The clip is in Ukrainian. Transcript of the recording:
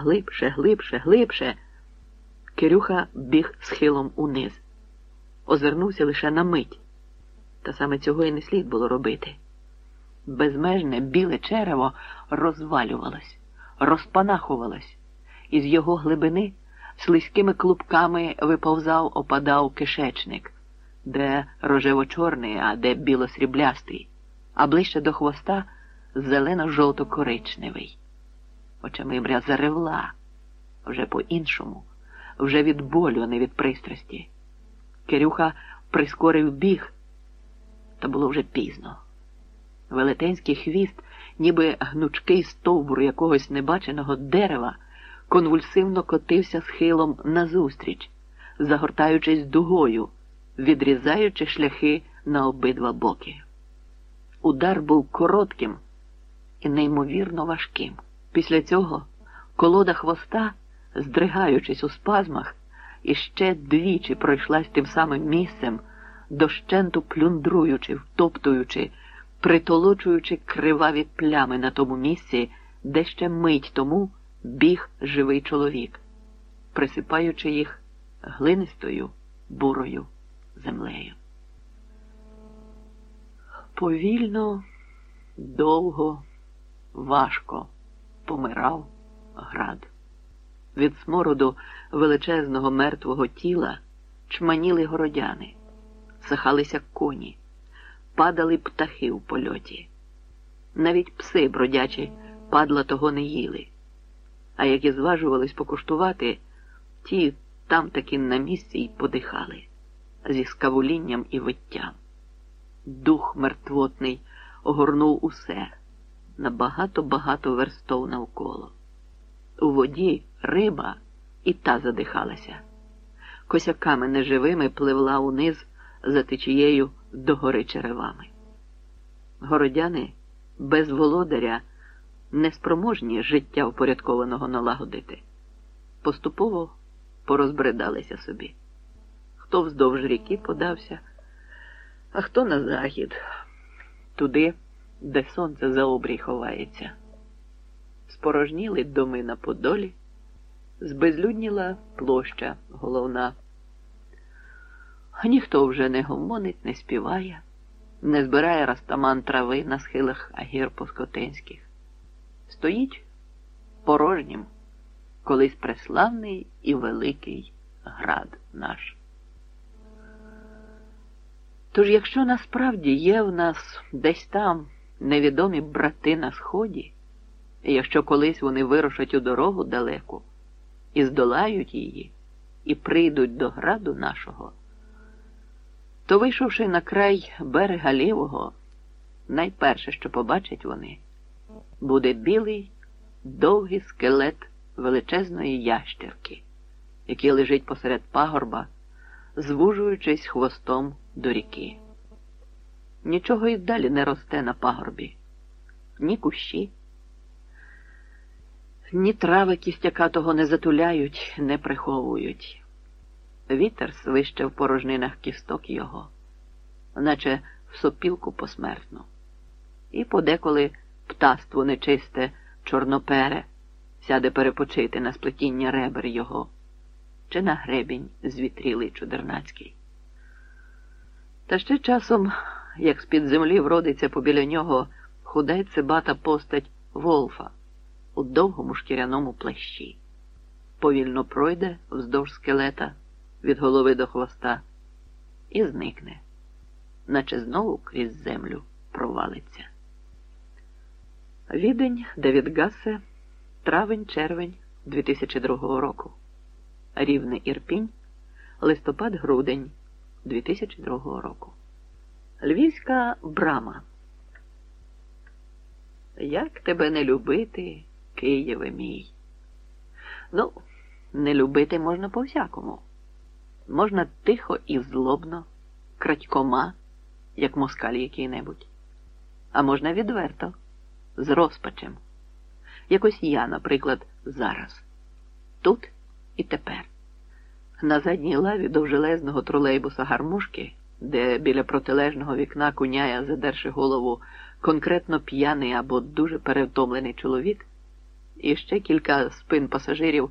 Глибше, глибше, глибше. Кирюха біг схилом униз. Озирнувся лише на мить. Та саме цього і не слід було робити. Безмежне біле черево розвалювалось, розпанахувалось, і з його глибини слизькими клубками виповзав опадав кишечник, де рожево-чорний, а де білосріблястий, а ближче до хвоста зелено-жовто-коричневий. Очемибря заревла вже по-іншому, вже від болю, а не від пристрасті. Кирюха прискорив біг, та було вже пізно. Велетенський хвіст, ніби гнучкий стовбур якогось небаченого дерева, конвульсивно котився схилом назустріч, загортаючись дугою, відрізаючи шляхи на обидва боки. Удар був коротким і неймовірно важким. Після цього колода хвоста, здригаючись у спазмах, іще двічі пройшлась тим самим місцем, дощенту плюндруючи, втоптуючи, притолочуючи криваві плями на тому місці, де ще мить тому біг живий чоловік, присипаючи їх глинистою бурою землею. Повільно, довго, важко помирав град. Від смороду величезного мертвого тіла чманіли городяни, сахалися коні, падали птахи у польоті. Навіть пси бродячі падла того не їли, а як і зважувались покуштувати, ті там таки на місці й подихали зі скавулінням і виттям. Дух мертвотний огорнув усе на багато-багато верстов навколо. У воді риба і та задихалася. Косяками неживими пливла униз за течією догори черевами. Городяни без володаря неспроможні життя впорядкованого налагодити. Поступово порозбридалися собі. Хто вздовж ріки подався, а хто на захід, туди, де сонце за обрій ховається. Спорожніли доми на Подолі, збезлюдніла площа головна. Ніхто вже не гомонить, не співає, не збирає растаман трави на схилах агір Поскотинських. Стоїть порожнім, колись преславний і великий град наш. Тож, якщо насправді є в нас десь там невідомі брати на сході, якщо колись вони вирушать у дорогу далеку і здолають її, і прийдуть до граду нашого, то, вийшовши на край берега лівого, найперше, що побачать вони, буде білий довгий скелет величезної ящерки, який лежить посеред пагорба, звужуючись хвостом до ріки. Нічого і далі не росте на пагорбі, ні кущі, ні трави кістяка того не затуляють, не приховують. Вітер свище в порожнинах кісток його, наче в сопілку посмертну, і подеколи птаство нечисте, чорнопере, сяде перепочити на сплетіння ребер його, чи на гребінь звітрілий чудернацький. Та ще часом, як з-під землі вродиться побіля нього худа цибата постать Волфа у довгому шкіряному плащі, повільно пройде вздовж скелета від голови до хвоста і зникне, наче знову крізь землю провалиться. Відень Давід Гасе, травень-червень 2002 року. Рівне Ірпінь, листопад-грудень 2002 року. Львівська брама. Як тебе не любити, Києве мій? Ну, не любити можна по всякому. Можна тихо і злобно, крадькома, як москаль який-небудь, а можна відверто, з розпачем. Якось я, наприклад, зараз, тут і тепер. На задній лаві довжелезного тролейбуса гармушки, де біля протилежного вікна куняє, задерши голову, конкретно п'яний або дуже перевтомлений чоловік, і ще кілька спин пасажирів